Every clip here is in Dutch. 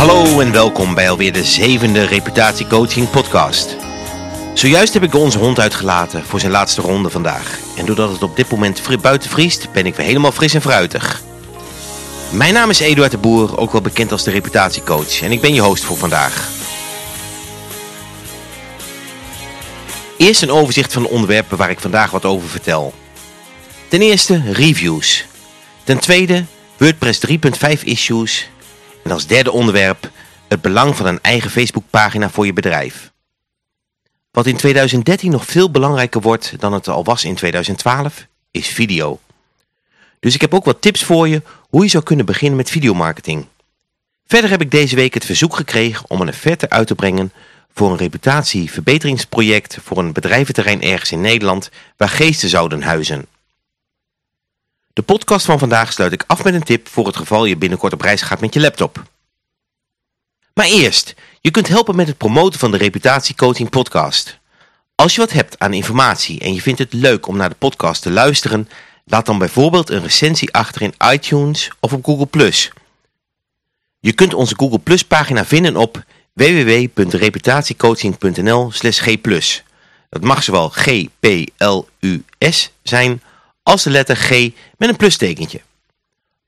Hallo en welkom bij alweer de zevende reputatiecoaching podcast. Zojuist heb ik onze hond uitgelaten voor zijn laatste ronde vandaag. En doordat het op dit moment buiten vriest, ben ik weer helemaal fris en fruitig. Mijn naam is Eduard de Boer, ook wel bekend als de reputatiecoach. En ik ben je host voor vandaag. Eerst een overzicht van de onderwerpen waar ik vandaag wat over vertel. Ten eerste reviews. Ten tweede WordPress 3.5 issues. En als derde onderwerp het belang van een eigen Facebookpagina voor je bedrijf. Wat in 2013 nog veel belangrijker wordt dan het al was in 2012, is video. Dus ik heb ook wat tips voor je hoe je zou kunnen beginnen met videomarketing. Verder heb ik deze week het verzoek gekregen om een offerte uit te brengen voor een reputatieverbeteringsproject voor een bedrijventerrein ergens in Nederland waar geesten zouden huizen. De podcast van vandaag sluit ik af met een tip voor het geval je binnenkort op reis gaat met je laptop. Maar eerst, je kunt helpen met het promoten van de Reputatiecoaching podcast. Als je wat hebt aan informatie en je vindt het leuk om naar de podcast te luisteren, laat dan bijvoorbeeld een recensie achter in iTunes of op Google+. Je kunt onze Google pagina vinden op www.reputatiecoaching.nl g+. Dat mag zowel G, P, L, U, S zijn als de letter G met een plustekentje.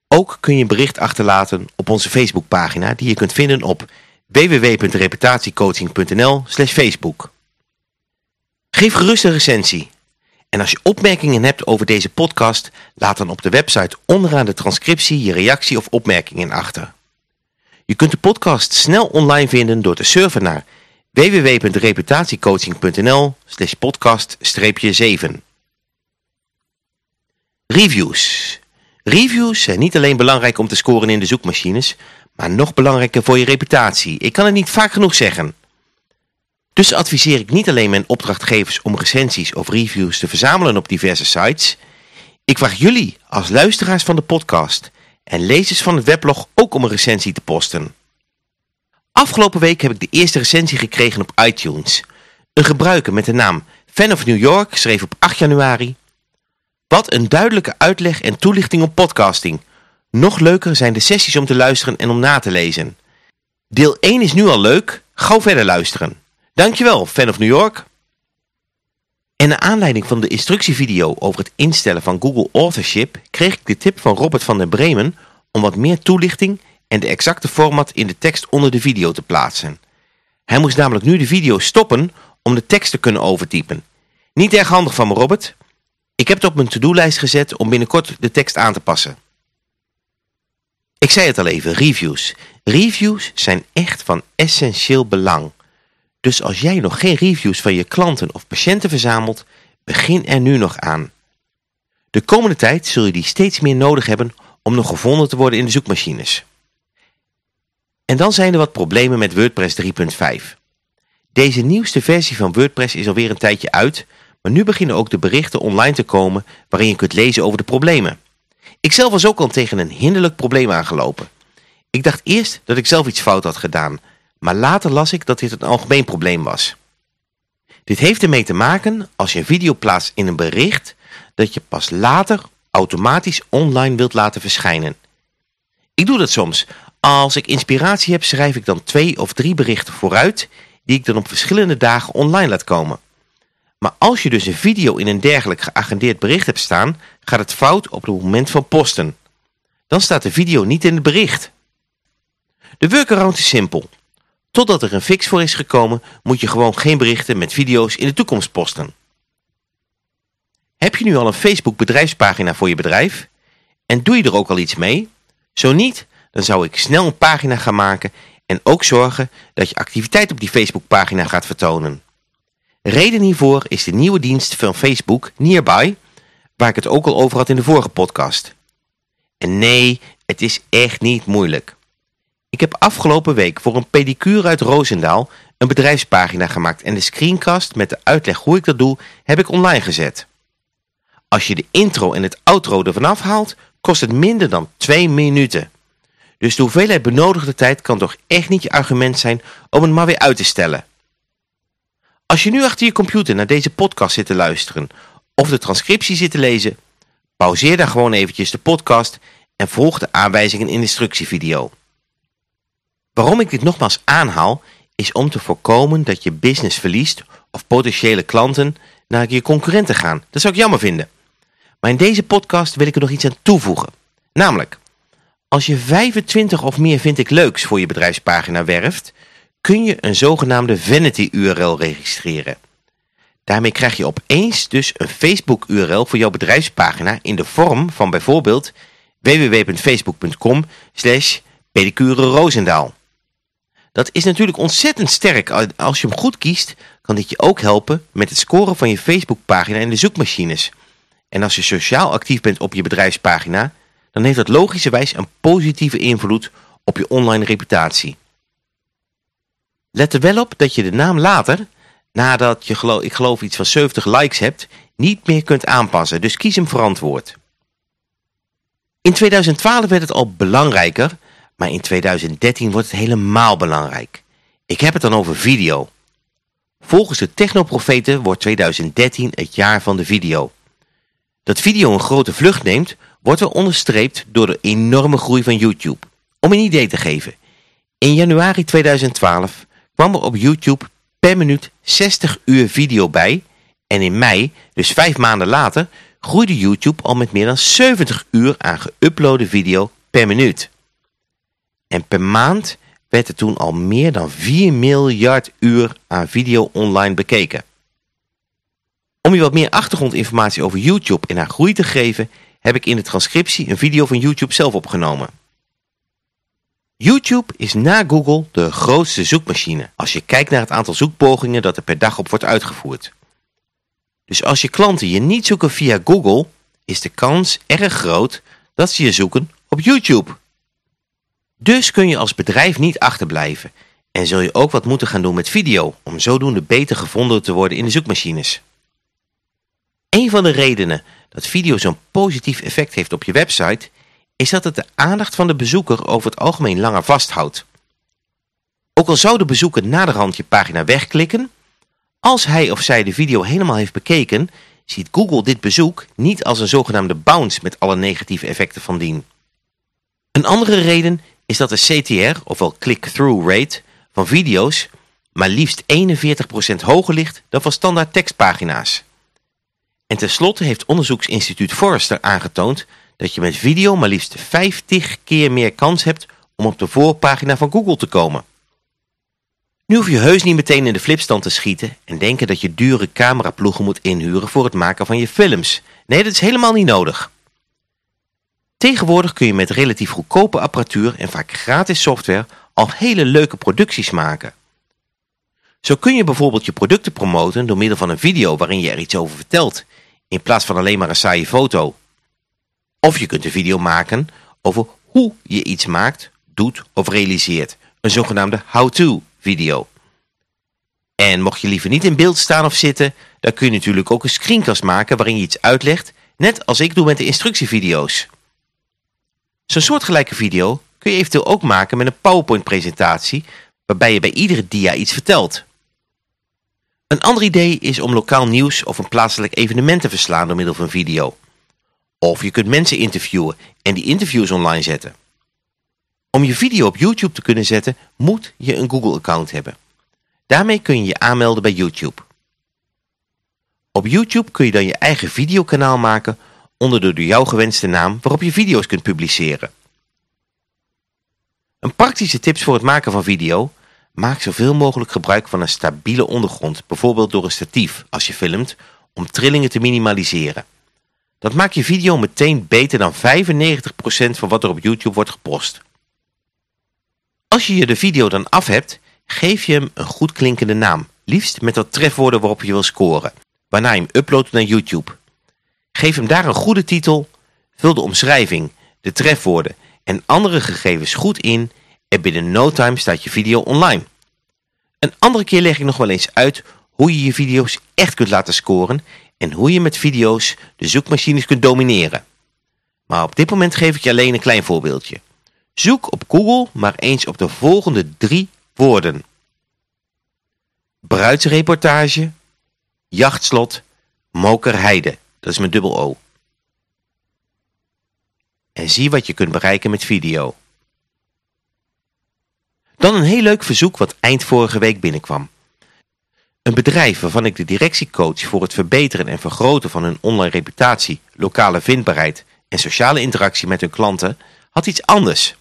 Ook kun je een bericht achterlaten op onze Facebookpagina die je kunt vinden op www.reputatiecoaching.nl facebook. Geef gerust een recensie. En als je opmerkingen hebt over deze podcast, laat dan op de website onderaan de transcriptie je reactie of opmerkingen achter. Je kunt de podcast snel online vinden door te surfen naar www.reputatiecoaching.nl podcast-7. Reviews. Reviews zijn niet alleen belangrijk om te scoren in de zoekmachines, maar nog belangrijker voor je reputatie. Ik kan het niet vaak genoeg zeggen. Dus adviseer ik niet alleen mijn opdrachtgevers om recensies of reviews te verzamelen op diverse sites. Ik vraag jullie als luisteraars van de podcast en lezers van het weblog ook om een recensie te posten. Afgelopen week heb ik de eerste recensie gekregen op iTunes. Een gebruiker met de naam Fan of New York schreef op 8 januari... Wat een duidelijke uitleg en toelichting op podcasting. Nog leuker zijn de sessies om te luisteren en om na te lezen. Deel 1 is nu al leuk, gauw verder luisteren. Dankjewel, Fan of New York. En naar aanleiding van de instructievideo over het instellen van Google Authorship kreeg ik de tip van Robert van der Bremen om wat meer toelichting en de exacte format in de tekst onder de video te plaatsen. Hij moest namelijk nu de video stoppen om de tekst te kunnen overtypen. Niet erg handig van me Robert. Ik heb het op mijn to-do-lijst gezet om binnenkort de tekst aan te passen. Ik zei het al even, reviews. Reviews zijn echt van essentieel belang. Dus als jij nog geen reviews van je klanten of patiënten verzamelt, begin er nu nog aan. De komende tijd zul je die steeds meer nodig hebben om nog gevonden te worden in de zoekmachines. En dan zijn er wat problemen met WordPress 3.5. Deze nieuwste versie van WordPress is alweer een tijdje uit, maar nu beginnen ook de berichten online te komen waarin je kunt lezen over de problemen. Ik zelf was ook al tegen een hinderlijk probleem aangelopen. Ik dacht eerst dat ik zelf iets fout had gedaan, maar later las ik dat dit een algemeen probleem was. Dit heeft ermee te maken als je een video plaatst in een bericht dat je pas later automatisch online wilt laten verschijnen. Ik doe dat soms. Als ik inspiratie heb schrijf ik dan twee of drie berichten vooruit die ik dan op verschillende dagen online laat komen. Maar als je dus een video in een dergelijk geagendeerd bericht hebt staan, gaat het fout op het moment van posten. Dan staat de video niet in het bericht. De workaround is simpel. Totdat er een fix voor is gekomen, moet je gewoon geen berichten met video's in de toekomst posten. Heb je nu al een Facebook bedrijfspagina voor je bedrijf? En doe je er ook al iets mee? Zo niet, dan zou ik snel een pagina gaan maken en ook zorgen dat je activiteit op die Facebookpagina gaat vertonen. Reden hiervoor is de nieuwe dienst van Facebook, Nearby, waar ik het ook al over had in de vorige podcast. En nee, het is echt niet moeilijk. Ik heb afgelopen week voor een pedicure uit Roosendaal een bedrijfspagina gemaakt en de screencast met de uitleg hoe ik dat doe heb ik online gezet. Als je de intro en het outro ervan afhaalt, kost het minder dan 2 minuten. Dus de hoeveelheid benodigde tijd kan toch echt niet je argument zijn om het maar weer uit te stellen. Als je nu achter je computer naar deze podcast zit te luisteren of de transcriptie zit te lezen, pauzeer dan gewoon eventjes de podcast en volg de aanwijzingen in de instructievideo. Waarom ik dit nogmaals aanhaal, is om te voorkomen dat je business verliest of potentiële klanten naar je concurrenten gaan. Dat zou ik jammer vinden. Maar in deze podcast wil ik er nog iets aan toevoegen. Namelijk, als je 25 of meer vind ik leuks voor je bedrijfspagina werft, kun je een zogenaamde vanity URL registreren. Daarmee krijg je opeens dus een Facebook URL voor jouw bedrijfspagina in de vorm van bijvoorbeeld www.facebook.com slash Dat is natuurlijk ontzettend sterk. Als je hem goed kiest, kan dit je ook helpen met het scoren van je Facebookpagina in de zoekmachines. En als je sociaal actief bent op je bedrijfspagina, dan heeft dat logischerwijs een positieve invloed op je online reputatie. Let er wel op dat je de naam later, nadat je ik geloof iets van 70 likes hebt, niet meer kunt aanpassen, dus kies hem verantwoord. In 2012 werd het al belangrijker, maar in 2013 wordt het helemaal belangrijk. Ik heb het dan over video. Volgens de technoprofeten wordt 2013 het jaar van de video. Dat video een grote vlucht neemt, wordt er onderstreept door de enorme groei van YouTube. Om een idee te geven. In januari 2012 kwam er op YouTube per minuut 60 uur video bij en in mei, dus vijf maanden later, groeide YouTube al met meer dan 70 uur aan geüploade video per minuut. En per maand werd er toen al meer dan 4 miljard uur aan video online bekeken. Om je wat meer achtergrondinformatie over YouTube en haar groei te geven, heb ik in de transcriptie een video van YouTube zelf opgenomen. YouTube is na Google de grootste zoekmachine als je kijkt naar het aantal zoekpogingen dat er per dag op wordt uitgevoerd. Dus als je klanten je niet zoeken via Google, is de kans erg groot dat ze je zoeken op YouTube. Dus kun je als bedrijf niet achterblijven en zul je ook wat moeten gaan doen met video om zodoende beter gevonden te worden in de zoekmachines. Een van de redenen dat video zo'n positief effect heeft op je website is dat het de aandacht van de bezoeker over het algemeen langer vasthoudt. Ook al zou de bezoeker naderhand je pagina wegklikken, als hij of zij de video helemaal heeft bekeken, ziet Google dit bezoek niet als een zogenaamde bounce met alle negatieve effecten van dien. Een andere reden is dat de CTR, ofwel click-through rate, van video's maar liefst 41% hoger ligt dan van standaard tekstpagina's. En tenslotte heeft onderzoeksinstituut Forrester aangetoond dat je met video maar liefst 50 keer meer kans hebt om op de voorpagina van Google te komen. Nu hoef je heus niet meteen in de flipstand te schieten en denken dat je dure cameraploegen moet inhuren voor het maken van je films. Nee, dat is helemaal niet nodig. Tegenwoordig kun je met relatief goedkope apparatuur en vaak gratis software al hele leuke producties maken. Zo kun je bijvoorbeeld je producten promoten door middel van een video waarin je er iets over vertelt, in plaats van alleen maar een saaie foto. Of je kunt een video maken over hoe je iets maakt, doet of realiseert. Een zogenaamde how-to video. En mocht je liever niet in beeld staan of zitten, dan kun je natuurlijk ook een screencast maken waarin je iets uitlegt, net als ik doe met de instructievideo's. Zo'n soortgelijke video kun je eventueel ook maken met een PowerPoint presentatie, waarbij je bij iedere dia iets vertelt. Een ander idee is om lokaal nieuws of een plaatselijk evenement te verslaan door middel van video. Of je kunt mensen interviewen en die interviews online zetten. Om je video op YouTube te kunnen zetten, moet je een Google-account hebben. Daarmee kun je je aanmelden bij YouTube. Op YouTube kun je dan je eigen videokanaal maken onder de door jou gewenste naam waarop je video's kunt publiceren. Een praktische tips voor het maken van video Maak zoveel mogelijk gebruik van een stabiele ondergrond, bijvoorbeeld door een statief als je filmt, om trillingen te minimaliseren. Dat maakt je video meteen beter dan 95% van wat er op YouTube wordt gepost. Als je je de video dan af hebt, geef je hem een goed klinkende naam, liefst met wat trefwoorden waarop je wil scoren, waarna je hem uploadt naar YouTube. Geef hem daar een goede titel, vul de omschrijving, de trefwoorden en andere gegevens goed in en binnen no time staat je video online. Een andere keer leg ik nog wel eens uit hoe je je video's echt kunt laten scoren en hoe je met video's de zoekmachines kunt domineren. Maar op dit moment geef ik je alleen een klein voorbeeldje. Zoek op Google maar eens op de volgende drie woorden. Bruidsreportage, jachtslot, mokerheide. Dat is met dubbel O. En zie wat je kunt bereiken met video. Dan een heel leuk verzoek wat eind vorige week binnenkwam. Een bedrijf waarvan ik de directiecoach voor het verbeteren en vergroten van hun online reputatie, lokale vindbaarheid en sociale interactie met hun klanten had iets anders.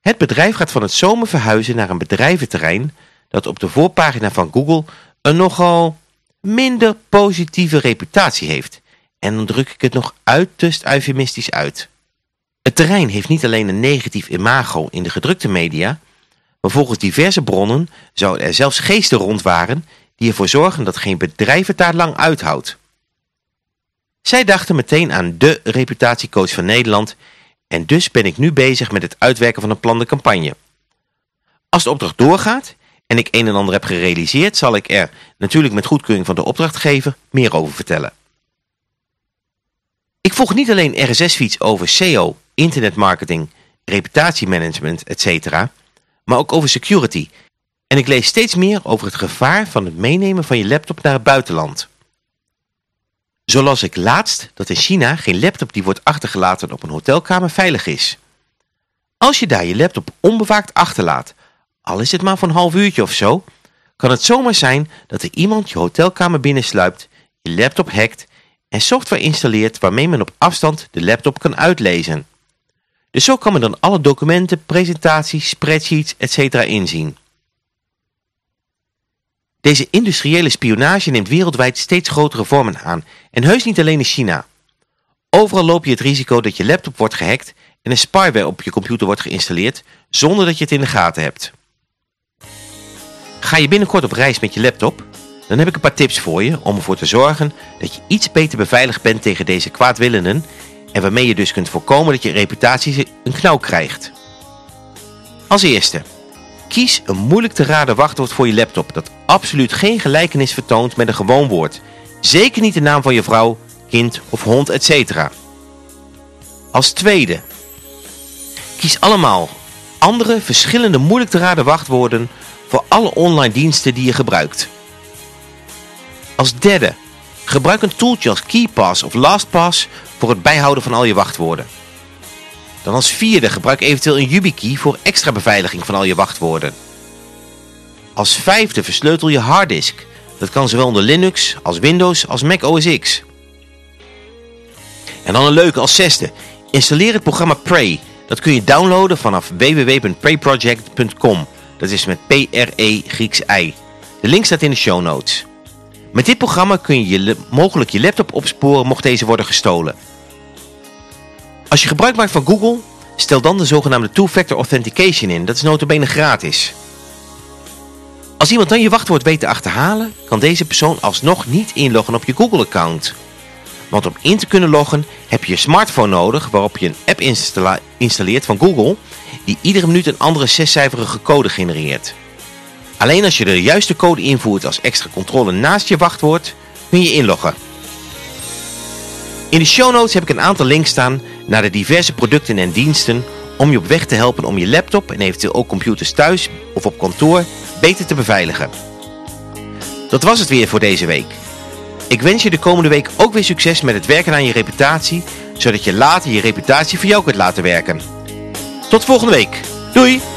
Het bedrijf gaat van het zomer verhuizen naar een bedrijventerrein dat op de voorpagina van Google een nogal minder positieve reputatie heeft. En dan druk ik het nog uiterst eufemistisch uit. Het terrein heeft niet alleen een negatief imago in de gedrukte media, maar volgens diverse bronnen zouden er zelfs geesten rond waren die ervoor zorgen dat geen bedrijf het daar lang uithoudt. Zij dachten meteen aan de reputatiecoach van Nederland en dus ben ik nu bezig met het uitwerken van een plan de campagne. Als de opdracht doorgaat en ik een en ander heb gerealiseerd, zal ik er, natuurlijk met goedkeuring van de opdrachtgever, meer over vertellen. Ik volg niet alleen RSS-feeds over SEO, internetmarketing, reputatiemanagement, etc., maar ook over security. En ik lees steeds meer over het gevaar van het meenemen van je laptop naar het buitenland. Zo las ik laatst dat in China geen laptop die wordt achtergelaten op een hotelkamer veilig is. Als je daar je laptop onbewaakt achterlaat, al is het maar voor een half uurtje of zo, kan het zomaar zijn dat er iemand je hotelkamer binnensluipt, je laptop hackt en software installeert waarmee men op afstand de laptop kan uitlezen. Dus zo kan men dan alle documenten, presentaties, spreadsheets, etc. inzien. Deze industriële spionage neemt wereldwijd steeds grotere vormen aan en heus niet alleen in China. Overal loop je het risico dat je laptop wordt gehackt en een spyware op je computer wordt geïnstalleerd zonder dat je het in de gaten hebt. Ga je binnenkort op reis met je laptop? Dan heb ik een paar tips voor je om ervoor te zorgen dat je iets beter beveiligd bent tegen deze kwaadwillenden en waarmee je dus kunt voorkomen dat je reputatie een knauw krijgt. Als eerste, kies een moeilijk te raden wachtwoord voor je laptop dat absoluut geen gelijkenis vertoont met een gewoon woord. Zeker niet de naam van je vrouw, kind of hond, etc. Als tweede, kies allemaal andere verschillende moeilijk te raden wachtwoorden voor alle online diensten die je gebruikt. Als derde, gebruik een tooltje als KeyPass of LastPass voor het bijhouden van al je wachtwoorden. Dan als vierde, gebruik eventueel een YubiKey voor extra beveiliging van al je wachtwoorden. Als vijfde, versleutel je harddisk. Dat kan zowel onder Linux als Windows als Mac OS X. En dan een leuke als zesde, installeer het programma Prey. Dat kun je downloaden vanaf www.preyproject.com. Dat is met P-R-E Grieks I. De link staat in de show notes. Met dit programma kun je, mogelijk je laptop opsporen mocht deze worden gestolen. Als je gebruik maakt van Google, stel dan de zogenaamde Two-Factor Authentication in. Dat is notabene gratis. Als iemand dan je wachtwoord weet te achterhalen, kan deze persoon alsnog niet inloggen op je Google-account. Want om in te kunnen loggen heb je je smartphone nodig waarop je een app installeert van Google die iedere minuut een andere zescijferige code genereert. Alleen als je de juiste code invoert als extra controle naast je wachtwoord, kun je inloggen. In de show notes heb ik een aantal links staan naar de diverse producten en diensten om je op weg te helpen om je laptop en eventueel ook computers thuis of op kantoor beter te beveiligen. Dat was het weer voor deze week. Ik wens je de komende week ook weer succes met het werken aan je reputatie, zodat je later je reputatie voor jou kunt laten werken. Tot volgende week. Doei!